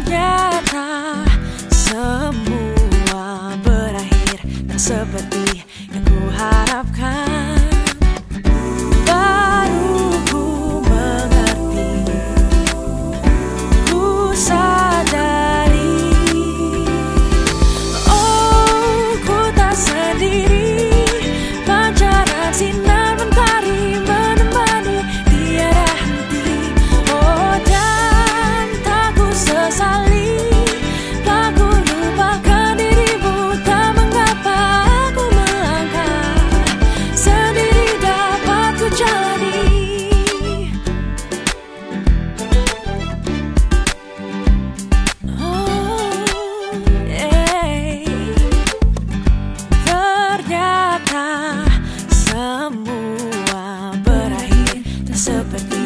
Ternyata semua berakhir tak seperti yang kuharapkan. serpent